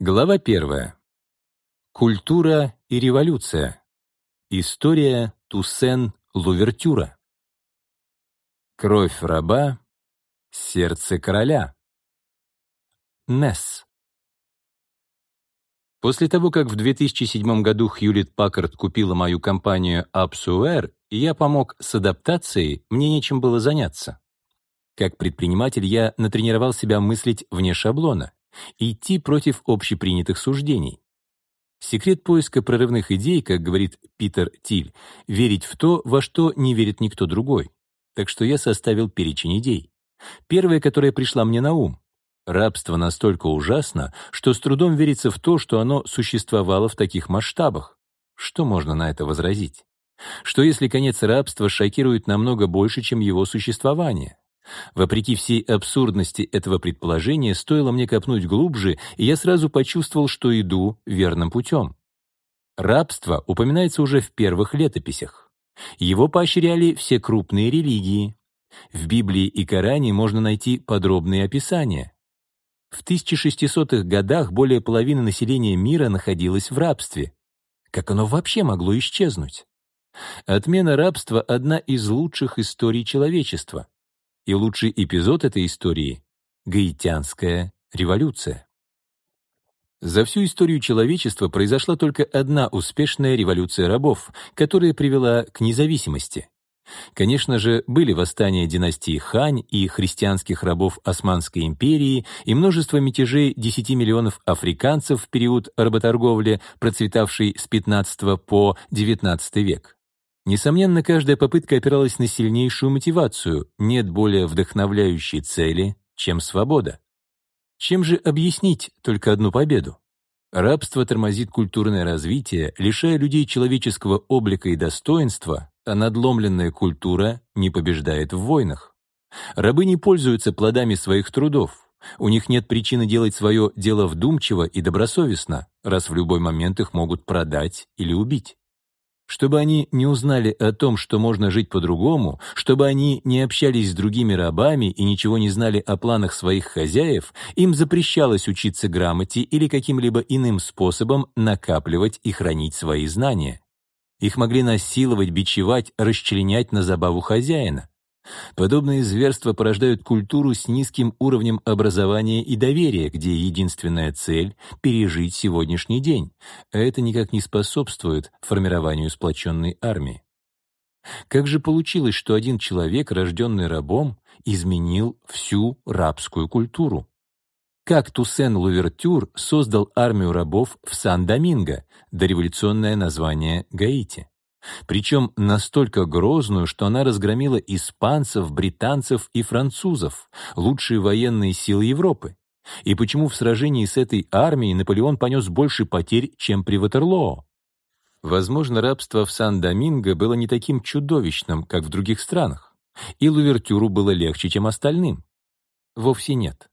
Глава первая. Культура и революция. История Туссен-Лувертюра. Кровь раба, сердце короля. Несс. После того, как в 2007 году Хьюлит Паккард купила мою компанию Upsuer, и я помог с адаптацией, мне нечем было заняться. Как предприниматель я натренировал себя мыслить вне шаблона, идти против общепринятых суждений. Секрет поиска прорывных идей, как говорит Питер Тиль, верить в то, во что не верит никто другой. Так что я составил перечень идей. Первая, которая пришла мне на ум. Рабство настолько ужасно, что с трудом верится в то, что оно существовало в таких масштабах. Что можно на это возразить? Что если конец рабства шокирует намного больше, чем его существование? Вопреки всей абсурдности этого предположения, стоило мне копнуть глубже, и я сразу почувствовал, что иду верным путем. Рабство упоминается уже в первых летописях. Его поощряли все крупные религии. В Библии и Коране можно найти подробные описания. В 1600-х годах более половины населения мира находилось в рабстве. Как оно вообще могло исчезнуть? Отмена рабства — одна из лучших историй человечества. И лучший эпизод этой истории — Гаитянская революция. За всю историю человечества произошла только одна успешная революция рабов, которая привела к независимости. Конечно же, были восстания династии Хань и христианских рабов Османской империи и множество мятежей 10 миллионов африканцев в период работорговли, процветавший с 15 по 19 век. Несомненно, каждая попытка опиралась на сильнейшую мотивацию, нет более вдохновляющей цели, чем свобода. Чем же объяснить только одну победу? Рабство тормозит культурное развитие, лишая людей человеческого облика и достоинства, а надломленная культура не побеждает в войнах. Рабы не пользуются плодами своих трудов. У них нет причины делать свое дело вдумчиво и добросовестно, раз в любой момент их могут продать или убить. Чтобы они не узнали о том, что можно жить по-другому, чтобы они не общались с другими рабами и ничего не знали о планах своих хозяев, им запрещалось учиться грамоте или каким-либо иным способом накапливать и хранить свои знания. Их могли насиловать, бичевать, расчленять на забаву хозяина. Подобные зверства порождают культуру с низким уровнем образования и доверия, где единственная цель — пережить сегодняшний день, а это никак не способствует формированию сплоченной армии. Как же получилось, что один человек, рожденный рабом, изменил всю рабскую культуру? Как Туссен Лувертюр создал армию рабов в Сан-Доминго, дореволюционное название Гаити? Причем настолько грозную, что она разгромила испанцев, британцев и французов, лучшие военные силы Европы. И почему в сражении с этой армией Наполеон понес больше потерь, чем при Ватерлоо? Возможно, рабство в Сан-Доминго было не таким чудовищным, как в других странах, и Лувертюру было легче, чем остальным. Вовсе нет.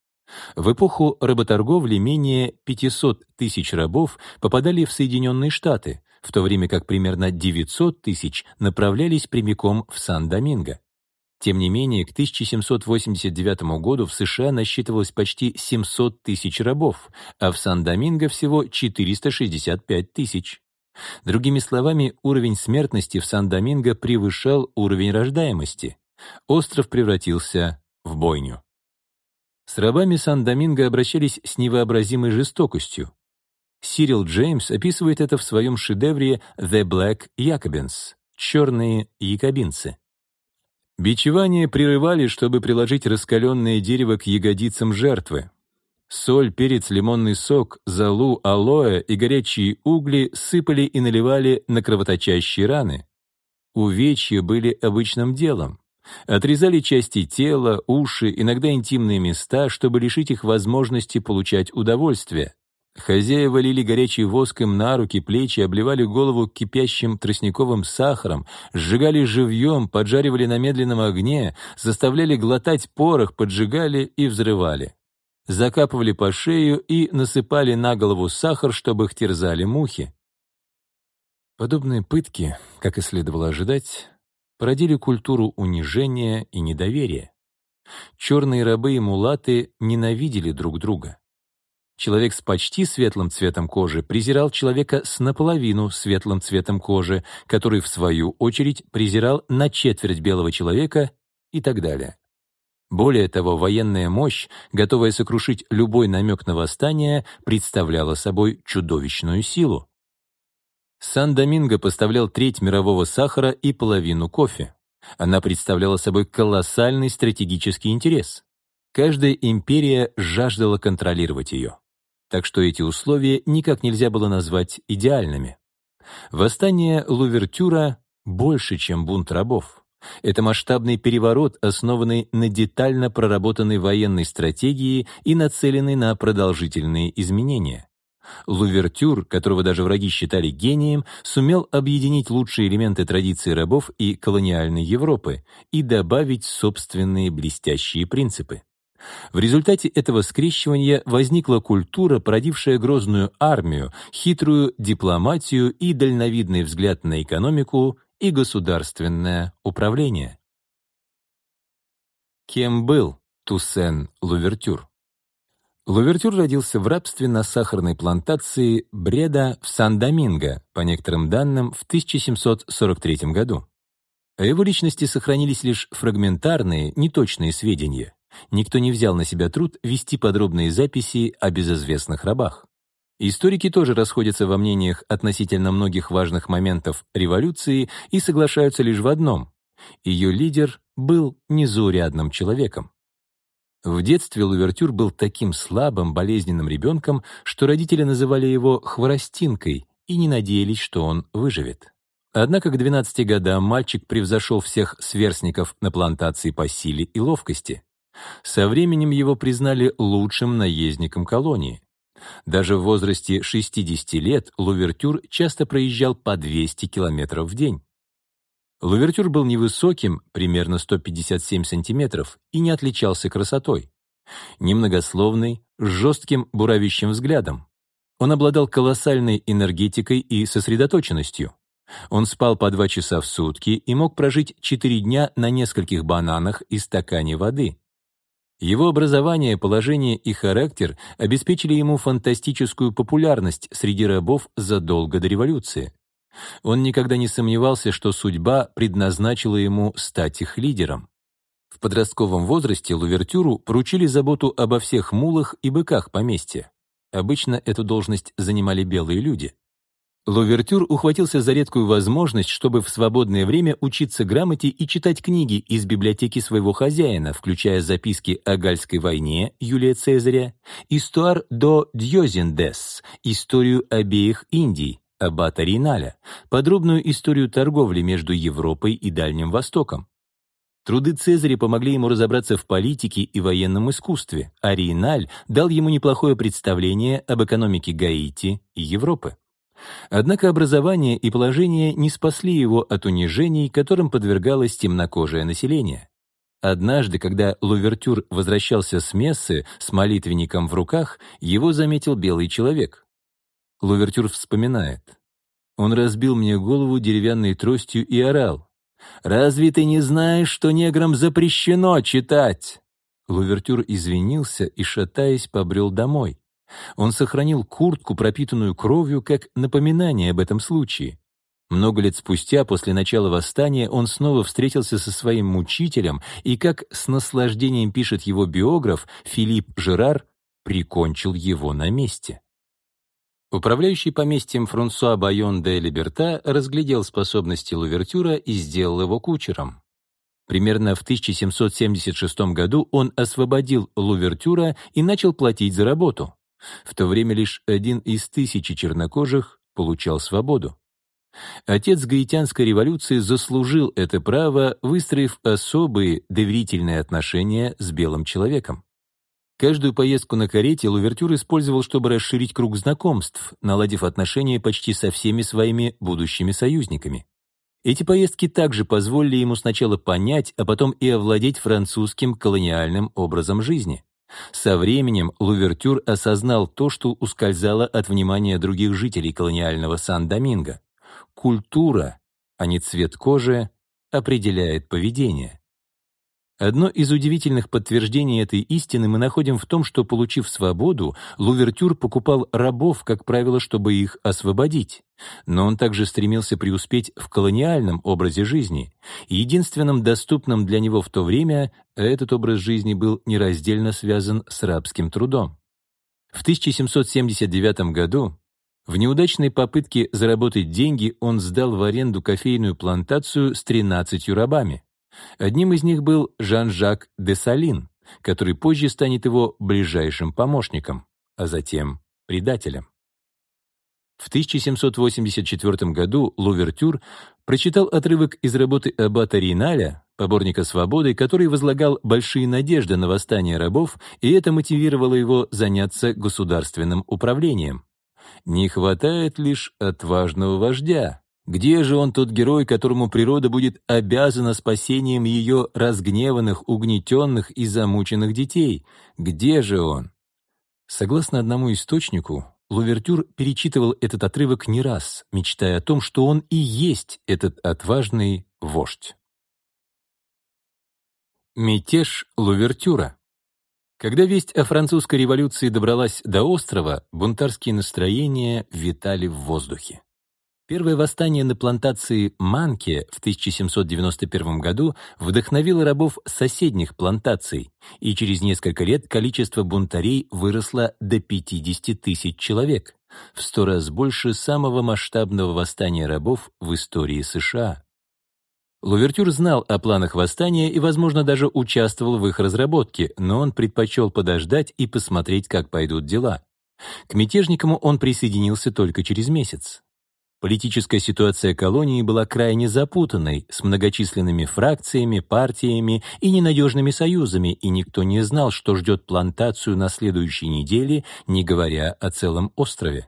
В эпоху работорговли менее 500 тысяч рабов попадали в Соединенные Штаты, в то время как примерно 900 тысяч направлялись прямиком в Сан-Доминго. Тем не менее, к 1789 году в США насчитывалось почти 700 тысяч рабов, а в Сан-Доминго всего 465 тысяч. Другими словами, уровень смертности в Сан-Доминго превышал уровень рождаемости. Остров превратился в бойню. С рабами Сан-Доминго обращались с невообразимой жестокостью. Сирил Джеймс описывает это в своем шедевре «The Black Jacobins» — «Черные якобинцы». Бичевание прерывали, чтобы приложить раскаленное дерево к ягодицам жертвы. Соль, перец, лимонный сок, золу, алоэ и горячие угли сыпали и наливали на кровоточащие раны. Увечья были обычным делом. Отрезали части тела, уши, иногда интимные места, чтобы лишить их возможности получать удовольствие. Хозяева лили горячий воск им на руки, плечи, обливали голову кипящим тростниковым сахаром, сжигали живьем, поджаривали на медленном огне, заставляли глотать порох, поджигали и взрывали. Закапывали по шею и насыпали на голову сахар, чтобы их терзали мухи. Подобные пытки, как и следовало ожидать, породили культуру унижения и недоверия. Черные рабы и мулаты ненавидели друг друга. Человек с почти светлым цветом кожи презирал человека с наполовину светлым цветом кожи, который, в свою очередь, презирал на четверть белого человека и так далее. Более того, военная мощь, готовая сокрушить любой намек на восстание, представляла собой чудовищную силу. Сан-Доминго поставлял треть мирового сахара и половину кофе. Она представляла собой колоссальный стратегический интерес. Каждая империя жаждала контролировать ее так что эти условия никак нельзя было назвать идеальными. Восстание Лувертюра больше, чем бунт рабов. Это масштабный переворот, основанный на детально проработанной военной стратегии и нацеленный на продолжительные изменения. Лувертюр, которого даже враги считали гением, сумел объединить лучшие элементы традиции рабов и колониальной Европы и добавить собственные блестящие принципы. В результате этого скрещивания возникла культура, породившая грозную армию, хитрую дипломатию и дальновидный взгляд на экономику и государственное управление. Кем был Туссен Лувертюр? Лувертюр родился в рабстве на сахарной плантации Бреда в Сан-Доминго, по некоторым данным, в 1743 году. О его личности сохранились лишь фрагментарные, неточные сведения никто не взял на себя труд вести подробные записи о безызвестных рабах. Историки тоже расходятся во мнениях относительно многих важных моментов революции и соглашаются лишь в одном — ее лидер был незаурядным человеком. В детстве Лувертюр был таким слабым, болезненным ребенком, что родители называли его «хворостинкой» и не надеялись, что он выживет. Однако к 12 годам мальчик превзошел всех сверстников на плантации по силе и ловкости. Со временем его признали лучшим наездником колонии. Даже в возрасте 60 лет Лувертюр часто проезжал по 200 километров в день. Лувертюр был невысоким, примерно 157 сантиметров, и не отличался красотой. Немногословный, с жестким буравящим взглядом. Он обладал колоссальной энергетикой и сосредоточенностью. Он спал по два часа в сутки и мог прожить четыре дня на нескольких бананах и стакане воды. Его образование, положение и характер обеспечили ему фантастическую популярность среди рабов задолго до революции. Он никогда не сомневался, что судьба предназначила ему стать их лидером. В подростковом возрасте Лувертюру поручили заботу обо всех мулах и быках поместья. Обычно эту должность занимали белые люди. Лувертюр ухватился за редкую возможность, чтобы в свободное время учиться грамоте и читать книги из библиотеки своего хозяина, включая записки о Гальской войне Юлия Цезаря, «Истуар до Дьозендес», историю обеих Индий, аббата Риналя, подробную историю торговли между Европой и Дальним Востоком. Труды Цезаря помогли ему разобраться в политике и военном искусстве, а Риналь дал ему неплохое представление об экономике Гаити и Европы. Однако образование и положение не спасли его от унижений, которым подвергалось темнокожее население. Однажды, когда Лувертюр возвращался с мессы с молитвенником в руках, его заметил белый человек. Лувертюр вспоминает. Он разбил мне голову деревянной тростью и орал. «Разве ты не знаешь, что неграм запрещено читать?» Лувертюр извинился и, шатаясь, побрел домой. Он сохранил куртку, пропитанную кровью, как напоминание об этом случае. Много лет спустя, после начала восстания, он снова встретился со своим мучителем и, как с наслаждением пишет его биограф Филипп Жерар, прикончил его на месте. Управляющий поместьем Франсуа Байон де Либерта разглядел способности Лувертюра и сделал его кучером. Примерно в 1776 году он освободил Лувертюра и начал платить за работу. В то время лишь один из тысячи чернокожих получал свободу. Отец гаитянской революции заслужил это право, выстроив особые доверительные отношения с белым человеком. Каждую поездку на карете Лувертюр использовал, чтобы расширить круг знакомств, наладив отношения почти со всеми своими будущими союзниками. Эти поездки также позволили ему сначала понять, а потом и овладеть французским колониальным образом жизни. Со временем Лувертюр осознал то, что ускользало от внимания других жителей колониального Сан-Доминго. Культура, а не цвет кожи, определяет поведение. Одно из удивительных подтверждений этой истины мы находим в том, что, получив свободу, Лувертюр покупал рабов, как правило, чтобы их освободить. Но он также стремился преуспеть в колониальном образе жизни. Единственным доступным для него в то время этот образ жизни был нераздельно связан с рабским трудом. В 1779 году в неудачной попытке заработать деньги он сдал в аренду кофейную плантацию с 13 рабами. Одним из них был Жан-Жак де Салин, который позже станет его ближайшим помощником, а затем предателем. В 1784 году Лувертюр прочитал отрывок из работы аббата Риналя, поборника свободы, который возлагал большие надежды на восстание рабов, и это мотивировало его заняться государственным управлением. «Не хватает лишь отважного вождя», где же он тот герой, которому природа будет обязана спасением ее разгневанных, угнетенных и замученных детей? Где же он? Согласно одному источнику, Лувертюр перечитывал этот отрывок не раз, мечтая о том, что он и есть этот отважный вождь. Мятеж Лувертюра Когда весть о французской революции добралась до острова, бунтарские настроения витали в воздухе. Первое восстание на плантации Манке в 1791 году вдохновило рабов соседних плантаций, и через несколько лет количество бунтарей выросло до 50 тысяч человек, в сто раз больше самого масштабного восстания рабов в истории США. Лувертюр знал о планах восстания и, возможно, даже участвовал в их разработке, но он предпочел подождать и посмотреть, как пойдут дела. К мятежникам он присоединился только через месяц. Политическая ситуация колонии была крайне запутанной, с многочисленными фракциями, партиями и ненадежными союзами, и никто не знал, что ждет плантацию на следующей неделе, не говоря о целом острове.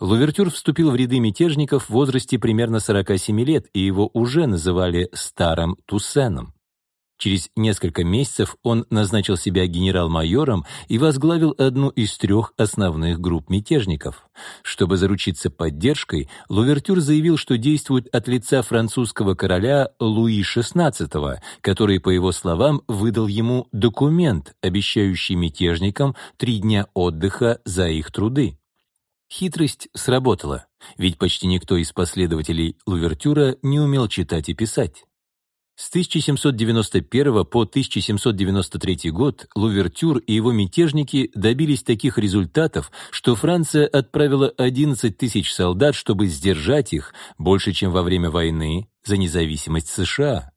Лувертюр вступил в ряды мятежников в возрасте примерно 47 лет, и его уже называли «старым Туссеном». Через несколько месяцев он назначил себя генерал-майором и возглавил одну из трех основных групп мятежников. Чтобы заручиться поддержкой, Лувертюр заявил, что действует от лица французского короля Луи XVI, который, по его словам, выдал ему документ, обещающий мятежникам три дня отдыха за их труды. Хитрость сработала, ведь почти никто из последователей Лувертюра не умел читать и писать. С 1791 по 1793 год Лувертюр и его мятежники добились таких результатов, что Франция отправила 11 тысяч солдат, чтобы сдержать их, больше, чем во время войны, за независимость США.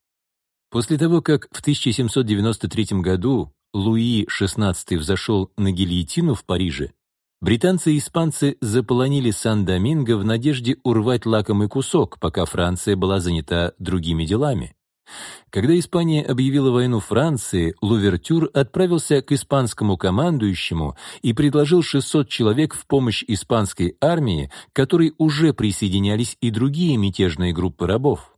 После того, как в 1793 году Луи XVI взошел на гильотину в Париже, британцы и испанцы заполонили Сан-Доминго в надежде урвать лакомый кусок, пока Франция была занята другими делами. Когда Испания объявила войну Франции, Лувертюр отправился к испанскому командующему и предложил 600 человек в помощь испанской армии, к которой уже присоединялись и другие мятежные группы рабов.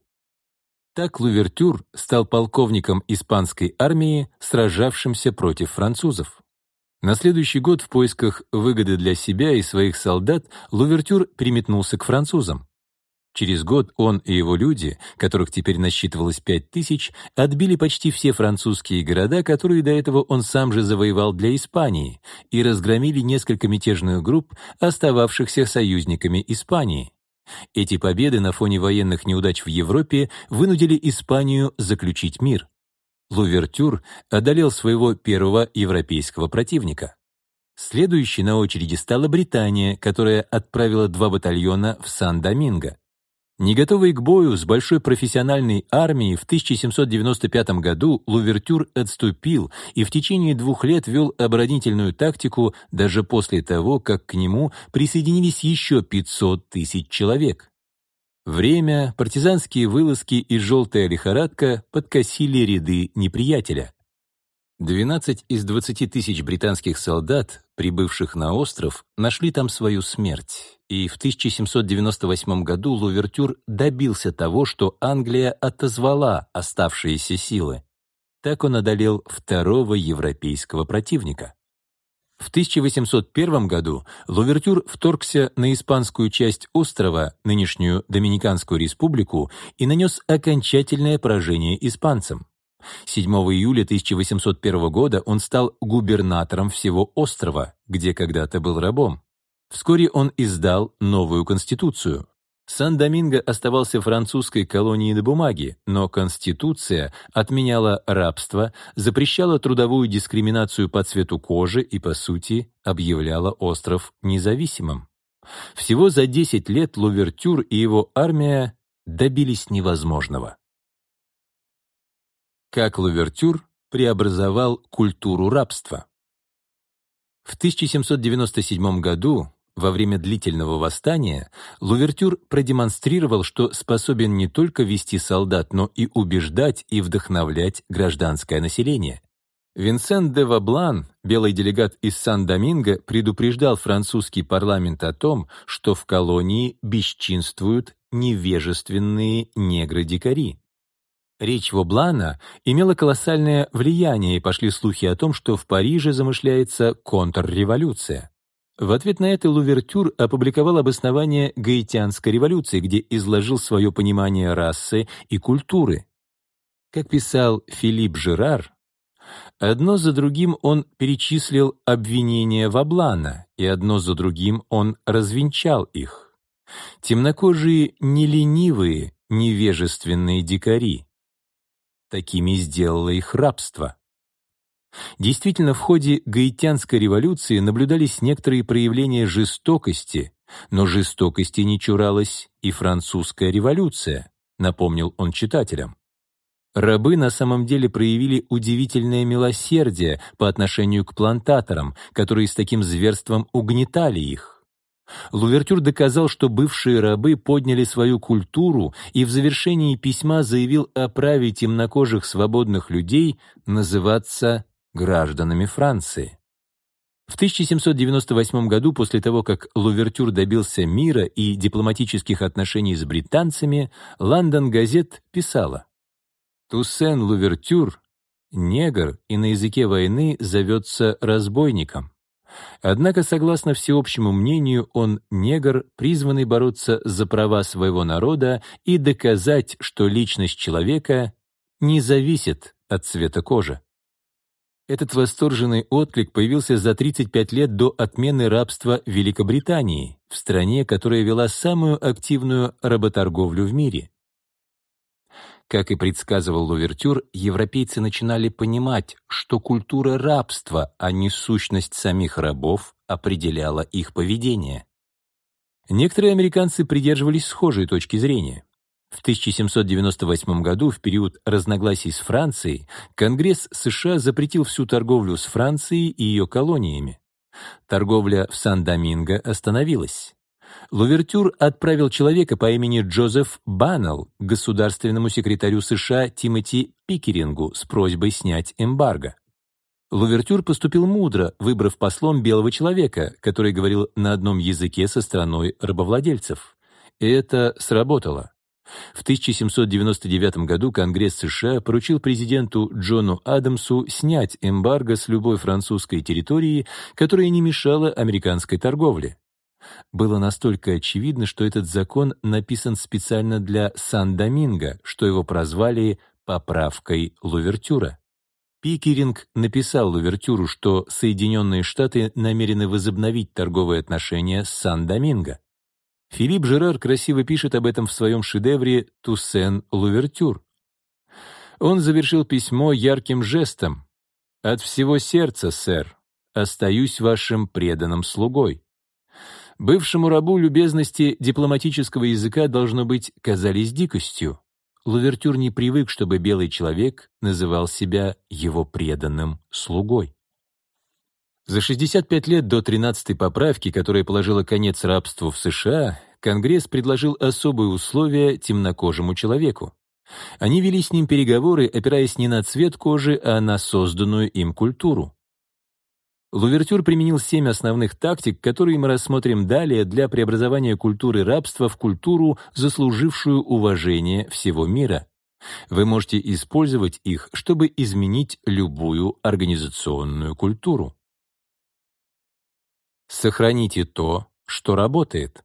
Так Лувертюр стал полковником испанской армии, сражавшимся против французов. На следующий год в поисках выгоды для себя и своих солдат Лувертюр переметнулся к французам. Через год он и его люди, которых теперь насчитывалось пять тысяч, отбили почти все французские города, которые до этого он сам же завоевал для Испании, и разгромили несколько мятежных групп, остававшихся союзниками Испании. Эти победы на фоне военных неудач в Европе вынудили Испанию заключить мир. Лувертюр одолел своего первого европейского противника. Следующей на очереди стала Британия, которая отправила два батальона в Сан-Доминго. Не готовый к бою с большой профессиональной армией, в 1795 году Лувертюр отступил и в течение двух лет вел оборонительную тактику даже после того, как к нему присоединились еще 500 тысяч человек. Время, партизанские вылазки и желтая лихорадка подкосили ряды неприятеля. 12 из 20 тысяч британских солдат, прибывших на остров, нашли там свою смерть, и в 1798 году Лувертюр добился того, что Англия отозвала оставшиеся силы. Так он одолел второго европейского противника. В 1801 году Лувертюр вторгся на испанскую часть острова, нынешнюю Доминиканскую республику, и нанес окончательное поражение испанцам. 7 июля 1801 года он стал губернатором всего острова, где когда-то был рабом. Вскоре он издал новую конституцию. Сан-Доминго оставался французской колонией на бумаге, но Конституция отменяла рабство, запрещала трудовую дискриминацию по цвету кожи и, по сути, объявляла остров независимым. Всего за 10 лет Лувертюр и его армия добились невозможного. Как Лувертюр преобразовал культуру рабства? В 1797 году во время длительного восстания Лувертюр продемонстрировал, что способен не только вести солдат, но и убеждать и вдохновлять гражданское население. Винсент де Ваблан, белый делегат из Сан-Доминго, предупреждал французский парламент о том, что в колонии бесчинствуют невежественные негры-дикари. Речь Воблана имела колоссальное влияние, и пошли слухи о том, что в Париже замышляется контрреволюция. В ответ на это Лувертюр опубликовал обоснование гаитянской революции, где изложил свое понимание расы и культуры. Как писал Филипп Жерар, одно за другим он перечислил обвинения Ваблана, и одно за другим он развенчал их. Темнокожие не ленивые, невежественные дикари. Такими сделало их рабство. Действительно, в ходе гаитянской революции наблюдались некоторые проявления жестокости, но жестокости не чуралась и французская революция, напомнил он читателям. Рабы на самом деле проявили удивительное милосердие по отношению к плантаторам, которые с таким зверством угнетали их. Лувертюр доказал, что бывшие рабы подняли свою культуру и в завершении письма заявил о праве темнокожих свободных людей называться гражданами Франции. В 1798 году, после того, как Лувертюр добился мира и дипломатических отношений с британцами, Лондон Газет писала «Туссен Лувертюр, негр и на языке войны зовется разбойником. Однако, согласно всеобщему мнению, он негр, призванный бороться за права своего народа и доказать, что личность человека не зависит от цвета кожи. Этот восторженный отклик появился за 35 лет до отмены рабства Великобритании, в стране, которая вела самую активную работорговлю в мире. Как и предсказывал Лувертюр, европейцы начинали понимать, что культура рабства, а не сущность самих рабов, определяла их поведение. Некоторые американцы придерживались схожей точки зрения. В 1798 году, в период разногласий с Францией, Конгресс США запретил всю торговлю с Францией и ее колониями. Торговля в Сан-Доминго остановилась. Лувертюр отправил человека по имени Джозеф Баннелл к государственному секретарю США Тимоти Пикерингу с просьбой снять эмбарго. Лувертюр поступил мудро, выбрав послом белого человека, который говорил на одном языке со страной рабовладельцев. И это сработало. В 1799 году Конгресс США поручил президенту Джону Адамсу снять эмбарго с любой французской территории, которая не мешала американской торговле. Было настолько очевидно, что этот закон написан специально для Сан-Доминго, что его прозвали «поправкой Лувертюра». Пикеринг написал Лувертюру, что Соединенные Штаты намерены возобновить торговые отношения с Сан-Доминго. Филипп Жерар красиво пишет об этом в своем шедевре «Туссен Лувертюр». Он завершил письмо ярким жестом. «От всего сердца, сэр, остаюсь вашим преданным слугой». Бывшему рабу любезности дипломатического языка, должно быть, казались дикостью. Лувертюр не привык, чтобы белый человек называл себя его преданным слугой. За 65 лет до 13-й поправки, которая положила конец рабству в США, Конгресс предложил особые условия темнокожему человеку. Они вели с ним переговоры, опираясь не на цвет кожи, а на созданную им культуру. Лувертюр применил семь основных тактик, которые мы рассмотрим далее для преобразования культуры рабства в культуру, заслужившую уважение всего мира. Вы можете использовать их, чтобы изменить любую организационную культуру. Сохраните то, что работает.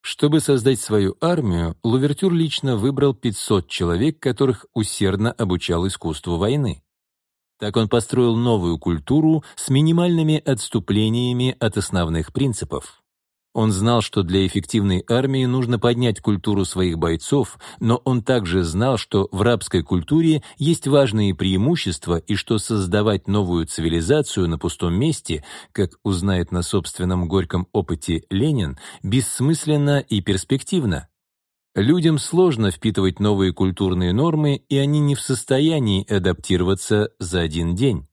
Чтобы создать свою армию, Лувертюр лично выбрал 500 человек, которых усердно обучал искусству войны. Так он построил новую культуру с минимальными отступлениями от основных принципов. Он знал, что для эффективной армии нужно поднять культуру своих бойцов, но он также знал, что в рабской культуре есть важные преимущества и что создавать новую цивилизацию на пустом месте, как узнает на собственном горьком опыте Ленин, бессмысленно и перспективно. Людям сложно впитывать новые культурные нормы, и они не в состоянии адаптироваться за один день.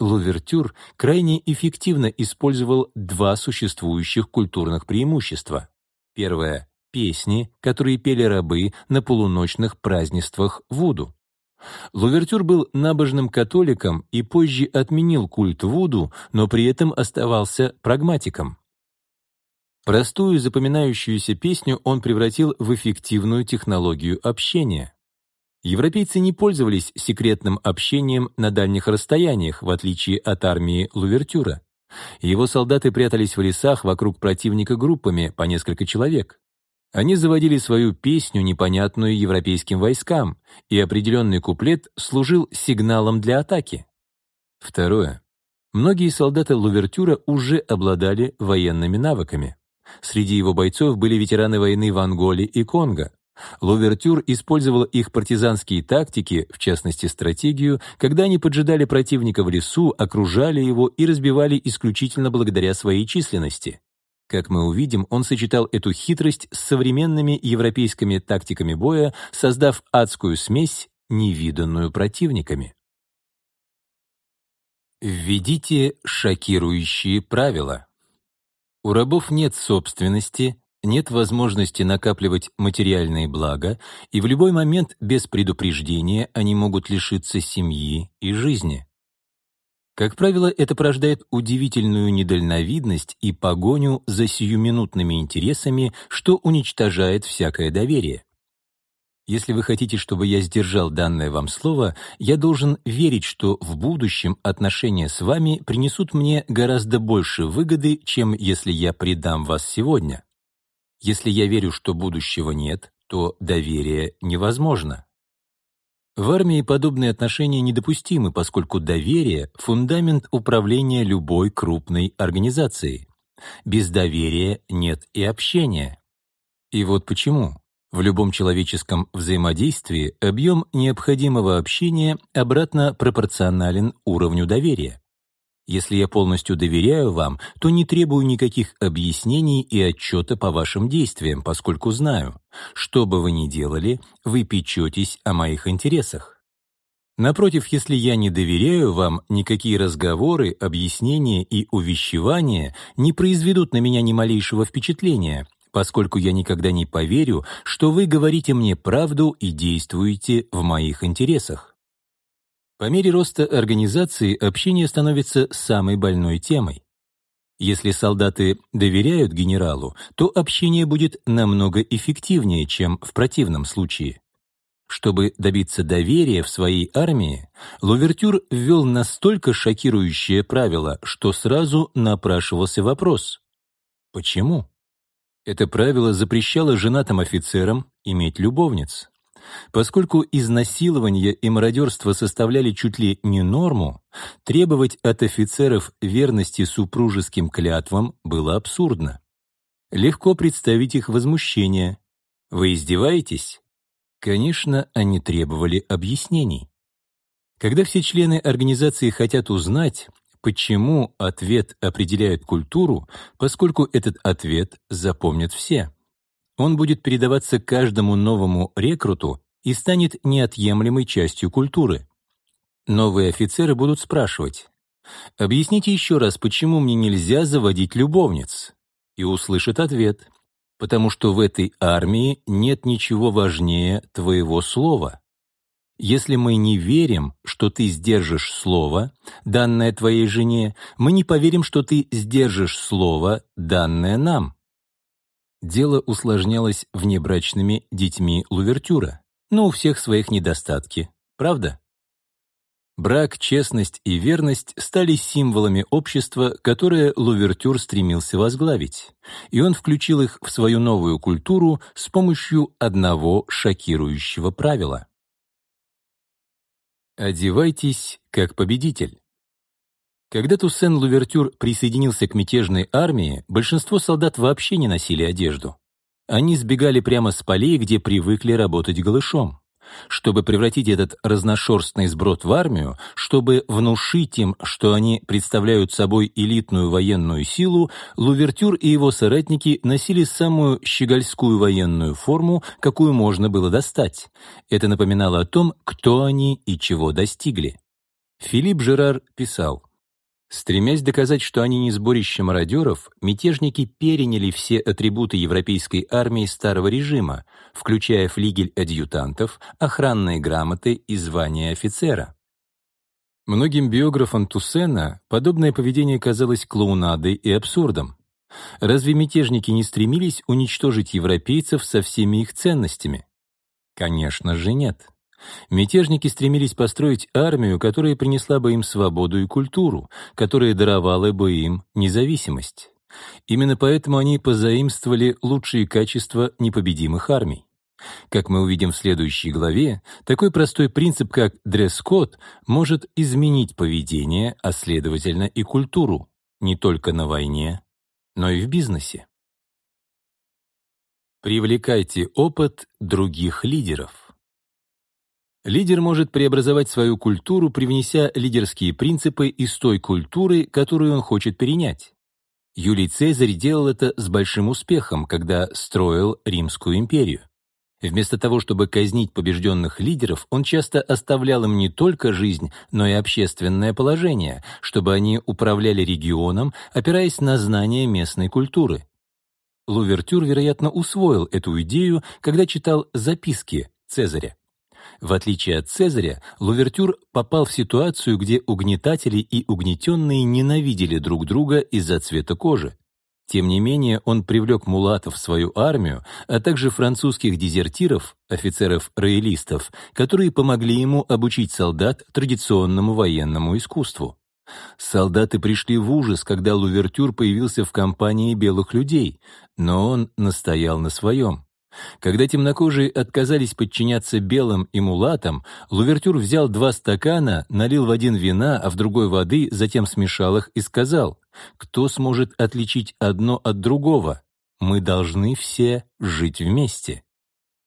Лувертюр крайне эффективно использовал два существующих культурных преимущества. Первое — песни, которые пели рабы на полуночных празднествах Вуду. Лувертюр был набожным католиком и позже отменил культ Вуду, но при этом оставался прагматиком. Простую запоминающуюся песню он превратил в эффективную технологию общения. Европейцы не пользовались секретным общением на дальних расстояниях, в отличие от армии Лувертюра. Его солдаты прятались в лесах вокруг противника группами по несколько человек. Они заводили свою песню, непонятную европейским войскам, и определенный куплет служил сигналом для атаки. Второе. Многие солдаты Лувертюра уже обладали военными навыками. Среди его бойцов были ветераны войны в Анголе и Конго. Лувертюр использовал их партизанские тактики, в частности стратегию, когда они поджидали противника в лесу, окружали его и разбивали исключительно благодаря своей численности. Как мы увидим, он сочетал эту хитрость с современными европейскими тактиками боя, создав адскую смесь, невиданную противниками. Введите шокирующие правила. У рабов нет собственности, нет возможности накапливать материальные блага, и в любой момент без предупреждения они могут лишиться семьи и жизни. Как правило, это порождает удивительную недальновидность и погоню за сиюминутными интересами, что уничтожает всякое доверие. Если вы хотите, чтобы я сдержал данное вам слово, я должен верить, что в будущем отношения с вами принесут мне гораздо больше выгоды, чем если я предам вас сегодня. Если я верю, что будущего нет, то доверие невозможно. В армии подобные отношения недопустимы, поскольку доверие — фундамент управления любой крупной организацией. Без доверия нет и общения. И вот почему. В любом человеческом взаимодействии объем необходимого общения обратно пропорционален уровню доверия. Если я полностью доверяю вам, то не требую никаких объяснений и отчета по вашим действиям, поскольку знаю, что бы вы ни делали, вы печетесь о моих интересах. Напротив, если я не доверяю вам, никакие разговоры, объяснения и увещевания не произведут на меня ни малейшего впечатления, поскольку я никогда не поверю, что вы говорите мне правду и действуете в моих интересах. По мере роста организации общение становится самой больной темой. Если солдаты доверяют генералу, то общение будет намного эффективнее, чем в противном случае. Чтобы добиться доверия в своей армии, Лувертюр ввел настолько шокирующее правило, что сразу напрашивался вопрос «Почему?». Это правило запрещало женатым офицерам иметь любовниц. Поскольку изнасилование и мародерство составляли чуть ли не норму, требовать от офицеров верности супружеским клятвам было абсурдно. Легко представить их возмущение. «Вы издеваетесь?» Конечно, они требовали объяснений. Когда все члены организации хотят узнать, Почему ответ определяет культуру, поскольку этот ответ запомнят все? Он будет передаваться каждому новому рекруту и станет неотъемлемой частью культуры. Новые офицеры будут спрашивать, «Объясните еще раз, почему мне нельзя заводить любовниц?» И услышат ответ, «Потому что в этой армии нет ничего важнее твоего слова». Если мы не верим, что ты сдержишь слово, данное твоей жене, мы не поверим, что ты сдержишь слово, данное нам. Дело усложнялось внебрачными детьми Лувертюра, но у всех своих недостатки, правда? Брак, честность и верность стали символами общества, которое Лувертюр стремился возглавить, и он включил их в свою новую культуру с помощью одного шокирующего правила. Одевайтесь как победитель. Когда Туссен Лувертюр присоединился к мятежной армии, большинство солдат вообще не носили одежду. Они сбегали прямо с полей, где привыкли работать голышом. Чтобы превратить этот разношерстный сброд в армию, чтобы внушить им, что они представляют собой элитную военную силу, Лувертюр и его соратники носили самую щегольскую военную форму, какую можно было достать. Это напоминало о том, кто они и чего достигли. Филипп Жерар писал, Стремясь доказать, что они не сборище мародеров, мятежники переняли все атрибуты европейской армии старого режима, включая флигель адъютантов, охранные грамоты и звание офицера. Многим биографам Туссена подобное поведение казалось клоунадой и абсурдом. Разве мятежники не стремились уничтожить европейцев со всеми их ценностями? Конечно же нет. Мятежники стремились построить армию, которая принесла бы им свободу и культуру, которая даровала бы им независимость. Именно поэтому они позаимствовали лучшие качества непобедимых армий. Как мы увидим в следующей главе, такой простой принцип, как дресс-код, может изменить поведение, а следовательно и культуру, не только на войне, но и в бизнесе. Привлекайте опыт других лидеров. Лидер может преобразовать свою культуру, привнеся лидерские принципы из той культуры, которую он хочет перенять. Юлий Цезарь делал это с большим успехом, когда строил Римскую империю. Вместо того, чтобы казнить побежденных лидеров, он часто оставлял им не только жизнь, но и общественное положение, чтобы они управляли регионом, опираясь на знания местной культуры. Лувертюр, вероятно, усвоил эту идею, когда читал записки Цезаря. В отличие от Цезаря, Лувертюр попал в ситуацию, где угнетатели и угнетенные ненавидели друг друга из-за цвета кожи. Тем не менее, он привлек мулатов в свою армию, а также французских дезертиров, офицеров-роялистов, которые помогли ему обучить солдат традиционному военному искусству. Солдаты пришли в ужас, когда Лувертюр появился в компании белых людей, но он настоял на своем. Когда темнокожие отказались подчиняться белым и мулатам, Лувертюр взял два стакана, налил в один вина, а в другой воды, затем смешал их и сказал, «Кто сможет отличить одно от другого? Мы должны все жить вместе».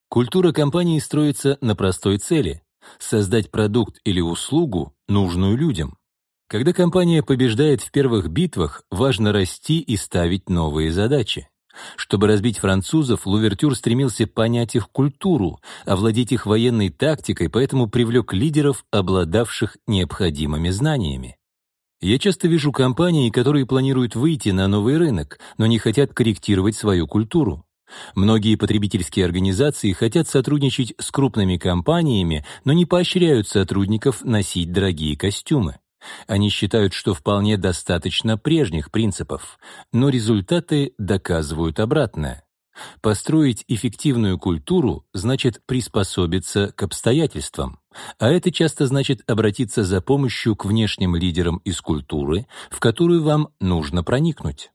Культура компании строится на простой цели — создать продукт или услугу, нужную людям. Когда компания побеждает в первых битвах, важно расти и ставить новые задачи. Чтобы разбить французов, Лувертюр стремился понять их культуру, овладеть их военной тактикой, поэтому привлек лидеров, обладавших необходимыми знаниями. Я часто вижу компании, которые планируют выйти на новый рынок, но не хотят корректировать свою культуру. Многие потребительские организации хотят сотрудничать с крупными компаниями, но не поощряют сотрудников носить дорогие костюмы. Они считают, что вполне достаточно прежних принципов, но результаты доказывают обратное. Построить эффективную культуру значит приспособиться к обстоятельствам, а это часто значит обратиться за помощью к внешним лидерам из культуры, в которую вам нужно проникнуть.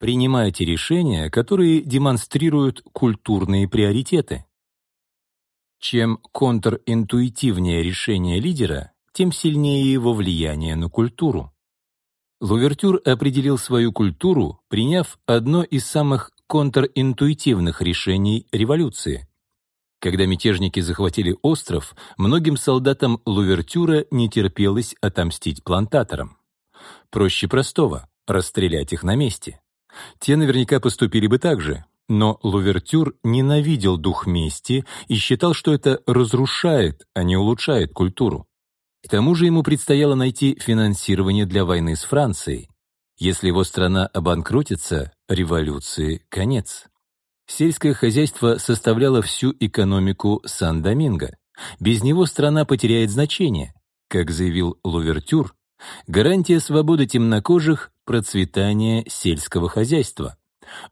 Принимайте решения, которые демонстрируют культурные приоритеты. Чем контринтуитивнее решение лидера, тем сильнее его влияние на культуру. Лувертюр определил свою культуру, приняв одно из самых контринтуитивных решений революции. Когда мятежники захватили остров, многим солдатам Лувертюра не терпелось отомстить плантаторам. Проще простого — расстрелять их на месте. Те наверняка поступили бы так же, но Лувертюр ненавидел дух мести и считал, что это разрушает, а не улучшает культуру. К тому же ему предстояло найти финансирование для войны с Францией. Если его страна обанкротится, революции конец. Сельское хозяйство составляло всю экономику Сан-Доминго. Без него страна потеряет значение. Как заявил Лувертюр, гарантия свободы темнокожих — процветание сельского хозяйства.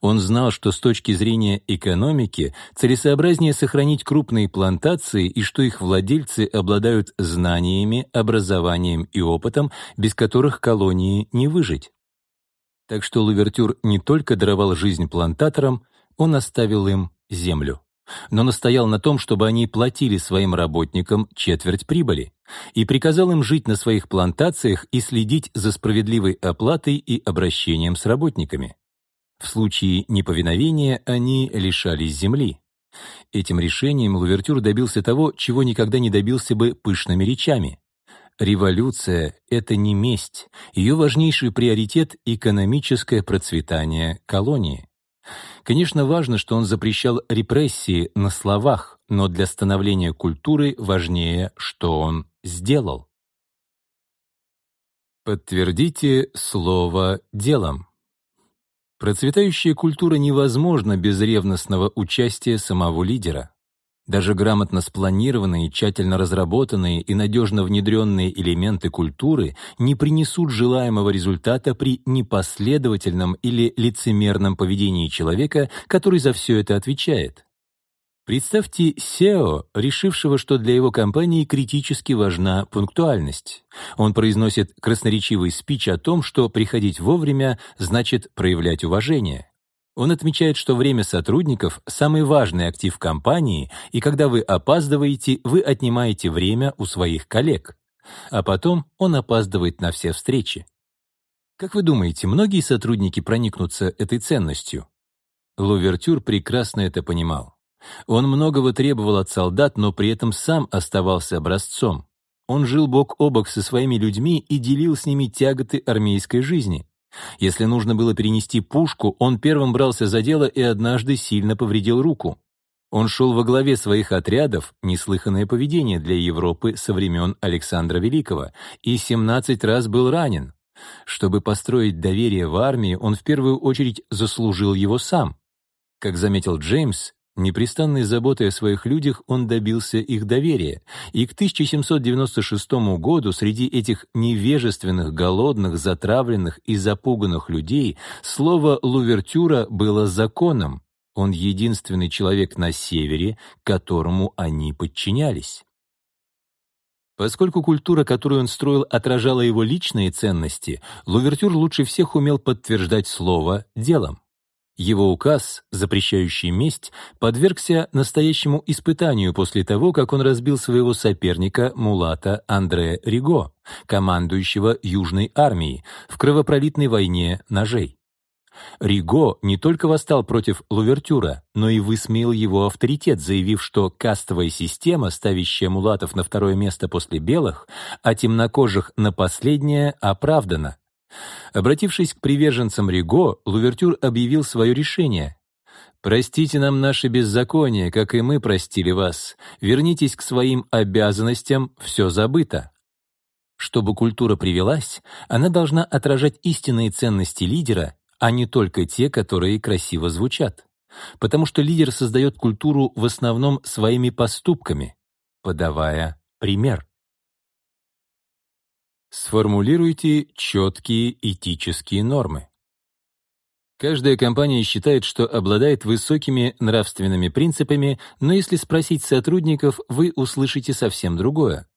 Он знал, что с точки зрения экономики целесообразнее сохранить крупные плантации и что их владельцы обладают знаниями, образованием и опытом, без которых колонии не выжить. Так что Лувертюр не только даровал жизнь плантаторам, он оставил им землю но настоял на том, чтобы они платили своим работникам четверть прибыли, и приказал им жить на своих плантациях и следить за справедливой оплатой и обращением с работниками. В случае неповиновения они лишались земли. Этим решением Лувертюр добился того, чего никогда не добился бы пышными речами. Революция — это не месть, ее важнейший приоритет — экономическое процветание колонии. Конечно, важно, что он запрещал репрессии на словах, но для становления культуры важнее, что он сделал. Подтвердите слово делом. Процветающая культура невозможна без ревностного участия самого лидера. Даже грамотно спланированные, тщательно разработанные и надежно внедренные элементы культуры не принесут желаемого результата при непоследовательном или лицемерном поведении человека, который за все это отвечает. Представьте SEO, решившего, что для его компании критически важна пунктуальность. Он произносит красноречивый спич о том, что приходить вовремя значит проявлять уважение. Он отмечает, что время сотрудников — самый важный актив компании, и когда вы опаздываете, вы отнимаете время у своих коллег. А потом он опаздывает на все встречи. Как вы думаете, многие сотрудники проникнутся этой ценностью? Лувертюр прекрасно это понимал. Он многого требовал от солдат, но при этом сам оставался образцом. Он жил бок о бок со своими людьми и делил с ними тяготы армейской жизни. Если нужно было перенести пушку, он первым брался за дело и однажды сильно повредил руку. Он шел во главе своих отрядов, неслыханное поведение для Европы со времен Александра Великого, и 17 раз был ранен. Чтобы построить доверие в армии, он в первую очередь заслужил его сам. Как заметил Джеймс, Непрестанной заботой о своих людях он добился их доверия, и к 1796 году среди этих невежественных, голодных, затравленных и запуганных людей слово «лувертюра» было законом. Он единственный человек на севере, которому они подчинялись. Поскольку культура, которую он строил, отражала его личные ценности, Лувертюр лучше всех умел подтверждать слово делом. Его указ, запрещающий месть, подвергся настоящему испытанию после того, как он разбил своего соперника Мулата Андре Риго, командующего Южной армией, в кровопролитной войне ножей. Риго не только восстал против Лувертюра, но и высмеял его авторитет, заявив, что кастовая система, ставящая мулатов на второе место после белых, а темнокожих на последнее, оправдана. Обратившись к приверженцам Риго, Лувертюр объявил свое решение. «Простите нам наши беззакония, как и мы простили вас. Вернитесь к своим обязанностям, все забыто». Чтобы культура привелась, она должна отражать истинные ценности лидера, а не только те, которые красиво звучат. Потому что лидер создает культуру в основном своими поступками, подавая пример. Сформулируйте четкие этические нормы. Каждая компания считает, что обладает высокими нравственными принципами, но если спросить сотрудников, вы услышите совсем другое.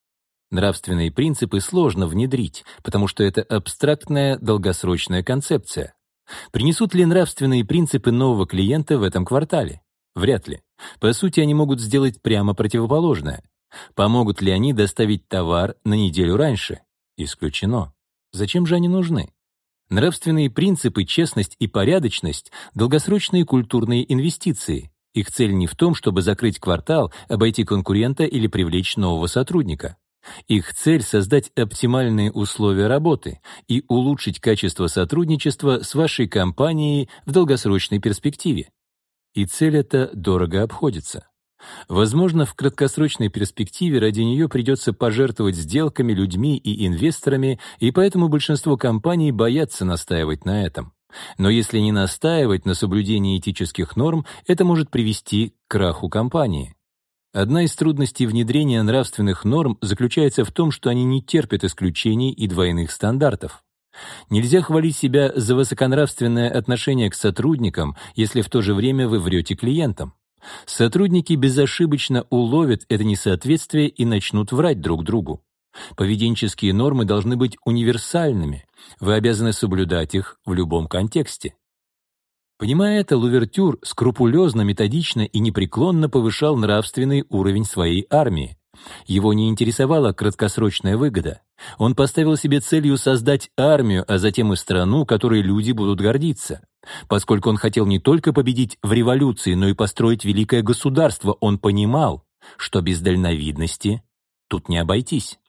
Нравственные принципы сложно внедрить, потому что это абстрактная долгосрочная концепция. Принесут ли нравственные принципы нового клиента в этом квартале? Вряд ли. По сути, они могут сделать прямо противоположное. Помогут ли они доставить товар на неделю раньше? Исключено. Зачем же они нужны? Нравственные принципы, честность и порядочность — долгосрочные культурные инвестиции. Их цель не в том, чтобы закрыть квартал, обойти конкурента или привлечь нового сотрудника. Их цель — создать оптимальные условия работы и улучшить качество сотрудничества с вашей компанией в долгосрочной перспективе. И цель эта дорого обходится. Возможно, в краткосрочной перспективе ради нее придется пожертвовать сделками, людьми и инвесторами, и поэтому большинство компаний боятся настаивать на этом. Но если не настаивать на соблюдении этических норм, это может привести к краху компании. Одна из трудностей внедрения нравственных норм заключается в том, что они не терпят исключений и двойных стандартов. Нельзя хвалить себя за высоконравственное отношение к сотрудникам, если в то же время вы врете клиентам. Сотрудники безошибочно уловят это несоответствие и начнут врать друг другу. Поведенческие нормы должны быть универсальными. Вы обязаны соблюдать их в любом контексте. Понимая это, Лувертюр скрупулезно, методично и непреклонно повышал нравственный уровень своей армии. Его не интересовала краткосрочная выгода. Он поставил себе целью создать армию, а затем и страну, которой люди будут гордиться. Поскольку он хотел не только победить в революции, но и построить великое государство, он понимал, что без дальновидности тут не обойтись.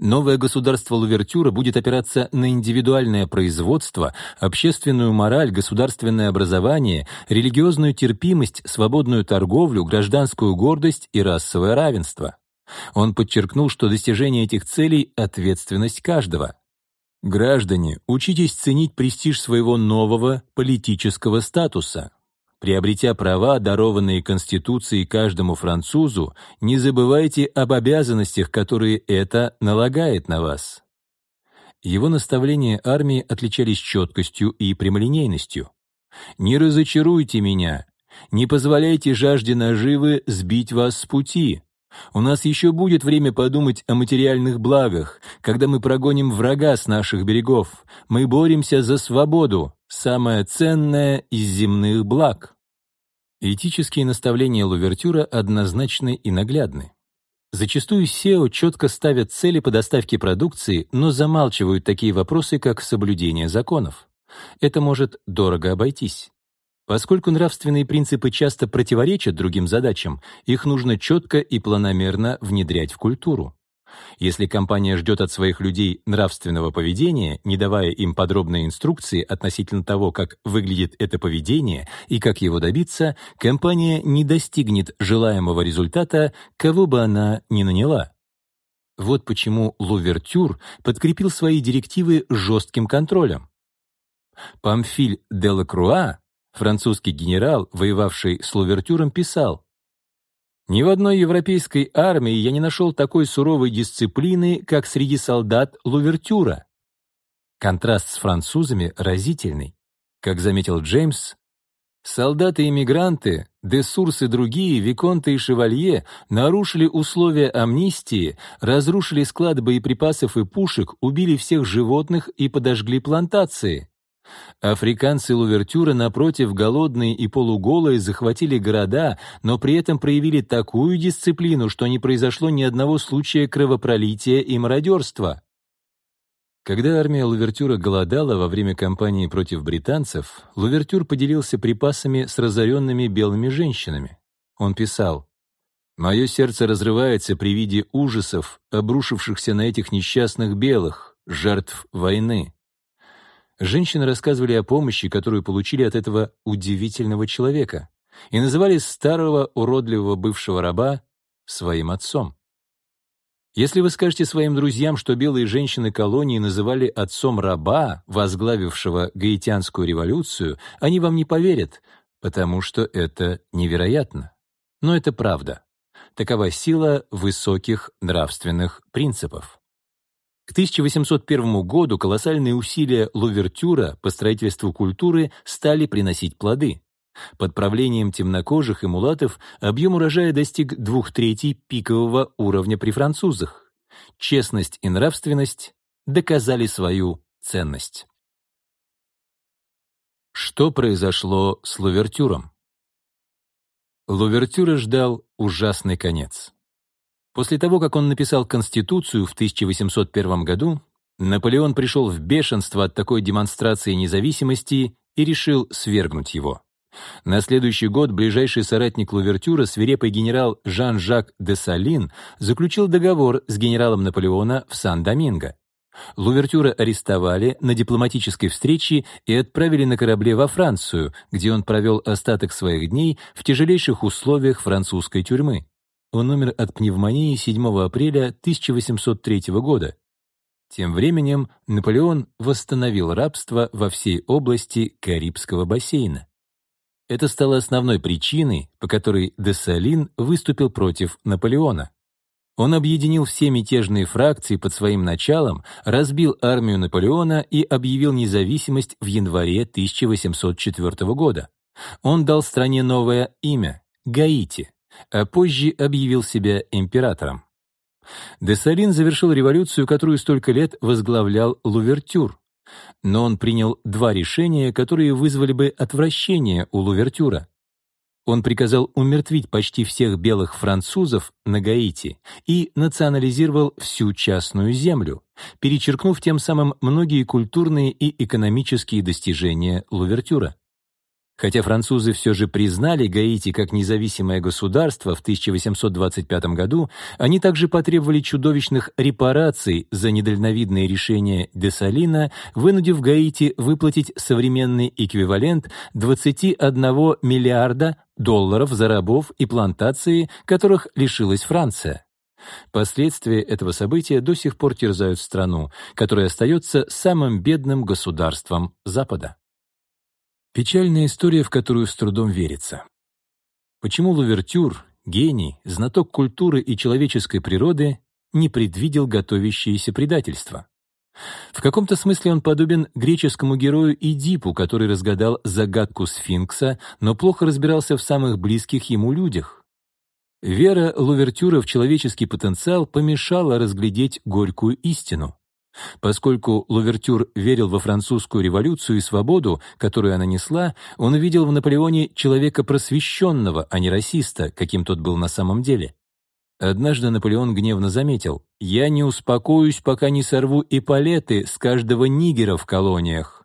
Новое государство Лувертюра будет опираться на индивидуальное производство, общественную мораль, государственное образование, религиозную терпимость, свободную торговлю, гражданскую гордость и расовое равенство. Он подчеркнул, что достижение этих целей — ответственность каждого. Граждане, учитесь ценить престиж своего нового политического статуса. Приобретя права, дарованные Конституцией каждому французу, не забывайте об обязанностях, которые это налагает на вас. Его наставления армии отличались четкостью и прямолинейностью. «Не разочаруйте меня, не позволяйте жажде наживы сбить вас с пути. У нас еще будет время подумать о материальных благах, когда мы прогоним врага с наших берегов. Мы боремся за свободу, самое ценное из земных благ. Этические наставления Лувертюра однозначны и наглядны. Зачастую SEO четко ставят цели по доставке продукции, но замалчивают такие вопросы, как соблюдение законов. Это может дорого обойтись. Поскольку нравственные принципы часто противоречат другим задачам, их нужно четко и планомерно внедрять в культуру. Если компания ждет от своих людей нравственного поведения, не давая им подробные инструкции относительно того, как выглядит это поведение и как его добиться, компания не достигнет желаемого результата, кого бы она ни наняла. Вот почему Лувертюр подкрепил свои директивы жестким контролем. Памфиль де Лакруа Французский генерал, воевавший с Лувертюром, писал, «Ни в одной европейской армии я не нашел такой суровой дисциплины, как среди солдат Лувертюра». Контраст с французами разительный. Как заметил Джеймс, Солдаты-иммигранты, Десурс и другие, Виконты и Шевалье, нарушили условия амнистии, разрушили склад боеприпасов и пушек, убили всех животных и подожгли плантации. Африканцы Лувертюра, напротив, голодные и полуголые, захватили города, но при этом проявили такую дисциплину, что не произошло ни одного случая кровопролития и мародерства. Когда армия Лувертюра голодала во время кампании против британцев, Лувертюр поделился припасами с разоренными белыми женщинами. Он писал, «Мое сердце разрывается при виде ужасов, обрушившихся на этих несчастных белых, жертв войны. Женщины рассказывали о помощи, которую получили от этого удивительного человека, и называли старого уродливого бывшего раба своим отцом. Если вы скажете своим друзьям, что белые женщины колонии называли отцом раба, возглавившего гаитянскую революцию, они вам не поверят, потому что это невероятно. Но это правда. Такова сила высоких нравственных принципов. К 1801 году колоссальные усилия Лувертюра по строительству культуры стали приносить плоды. Под правлением темнокожих и мулатов объем урожая достиг двух третей пикового уровня при французах. Честность и нравственность доказали свою ценность. Что произошло с Лувертюром? Лувертюра ждал ужасный конец. После того, как он написал Конституцию в 1801 году, Наполеон пришел в бешенство от такой демонстрации независимости и решил свергнуть его. На следующий год ближайший соратник Лувертюра, свирепый генерал Жан-Жак де Салин, заключил договор с генералом Наполеона в Сан-Доминго. Лувертюра арестовали на дипломатической встрече и отправили на корабле во Францию, где он провел остаток своих дней в тяжелейших условиях французской тюрьмы. Он умер от пневмонии 7 апреля 1803 года. Тем временем Наполеон восстановил рабство во всей области Карибского бассейна. Это стало основной причиной, по которой Дессалин выступил против Наполеона. Он объединил все мятежные фракции под своим началом, разбил армию Наполеона и объявил независимость в январе 1804 года. Он дал стране новое имя — Гаити, а позже объявил себя императором. Десалин завершил революцию, которую столько лет возглавлял Лувертюр. Но он принял два решения, которые вызвали бы отвращение у Лувертюра. Он приказал умертвить почти всех белых французов на Гаити и национализировал всю частную землю, перечеркнув тем самым многие культурные и экономические достижения Лувертюра. Хотя французы все же признали Гаити как независимое государство в 1825 году, они также потребовали чудовищных репараций за недальновидные решения Десалина, вынудив Гаити выплатить современный эквивалент 21 миллиарда долларов за рабов и плантации, которых лишилась Франция. Последствия этого события до сих пор терзают страну, которая остается самым бедным государством Запада. Печальная история, в которую с трудом верится. Почему Лувертюр, гений, знаток культуры и человеческой природы, не предвидел готовящееся предательство? В каком-то смысле он подобен греческому герою Идипу, который разгадал загадку сфинкса, но плохо разбирался в самых близких ему людях. Вера Лувертюра в человеческий потенциал помешала разглядеть горькую истину. Поскольку Лувертюр верил во французскую революцию и свободу, которую она несла, он видел в Наполеоне человека просвещенного, а не расиста, каким тот был на самом деле. Однажды Наполеон гневно заметил, «Я не успокоюсь, пока не сорву эполеты с каждого нигера в колониях».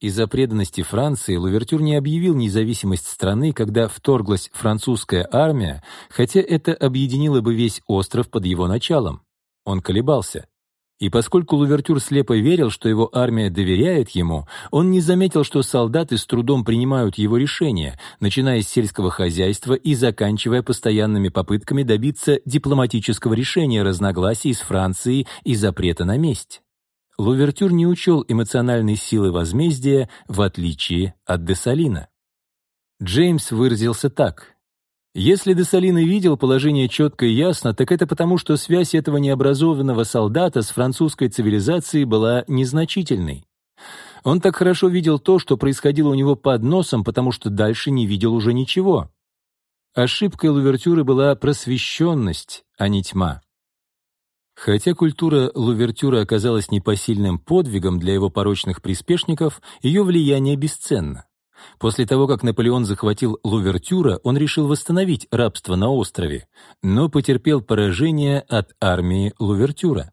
Из-за преданности Франции Лувертюр не объявил независимость страны, когда вторглась французская армия, хотя это объединило бы весь остров под его началом. Он колебался. И поскольку Лувертюр слепо верил, что его армия доверяет ему, он не заметил, что солдаты с трудом принимают его решения, начиная с сельского хозяйства и заканчивая постоянными попытками добиться дипломатического решения разногласий с Францией и запрета на месть. Лувертюр не учел эмоциональной силы возмездия, в отличие от Десалина. Джеймс выразился так. Если Дессалин и видел положение четко и ясно, так это потому, что связь этого необразованного солдата с французской цивилизацией была незначительной. Он так хорошо видел то, что происходило у него под носом, потому что дальше не видел уже ничего. Ошибкой Лувертюры была просвещенность, а не тьма. Хотя культура Лувертюра оказалась непосильным подвигом для его порочных приспешников, ее влияние бесценно. После того, как Наполеон захватил Лувертюра, он решил восстановить рабство на острове, но потерпел поражение от армии Лувертюра.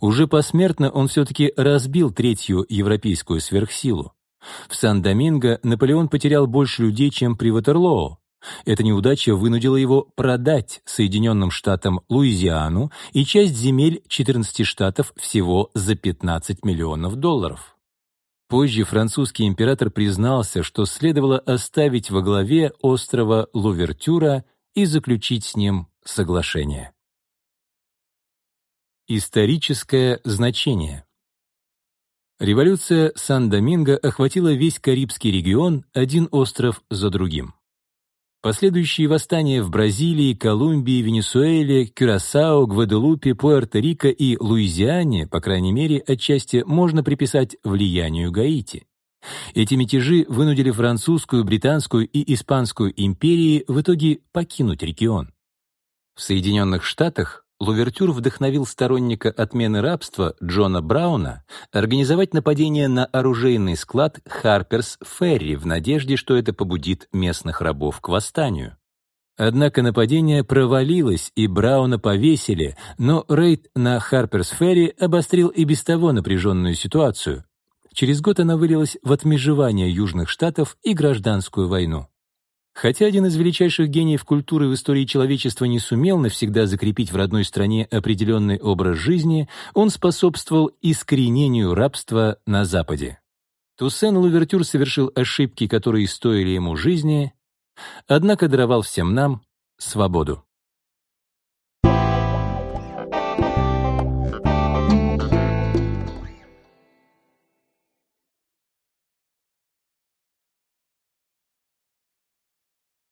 Уже посмертно он все-таки разбил третью европейскую сверхсилу. В Сан-Доминго Наполеон потерял больше людей, чем при Ватерлоо. Эта неудача вынудила его продать Соединенным Штатам Луизиану и часть земель 14 штатов всего за 15 миллионов долларов. Позже французский император признался, что следовало оставить во главе острова Лувертюра и заключить с ним соглашение. Историческое значение Революция Сан-Доминго охватила весь Карибский регион, один остров за другим. Последующие восстания в Бразилии, Колумбии, Венесуэле, Кюрасао, Гваделупе, Пуэрто-Рико и Луизиане, по крайней мере, отчасти можно приписать влиянию Гаити. Эти мятежи вынудили французскую, британскую и испанскую империи в итоге покинуть регион. В Соединенных Штатах Лувертюр вдохновил сторонника отмены рабства Джона Брауна организовать нападение на оружейный склад Харперс Ферри в надежде, что это побудит местных рабов к восстанию. Однако нападение провалилось, и Брауна повесили, но рейд на Харперс Ферри обострил и без того напряженную ситуацию. Через год она вылилась в отмежевание Южных Штатов и гражданскую войну. Хотя один из величайших гениев культуры в истории человечества не сумел навсегда закрепить в родной стране определенный образ жизни, он способствовал искоренению рабства на Западе. Туссен Лувертюр совершил ошибки, которые стоили ему жизни, однако даровал всем нам свободу.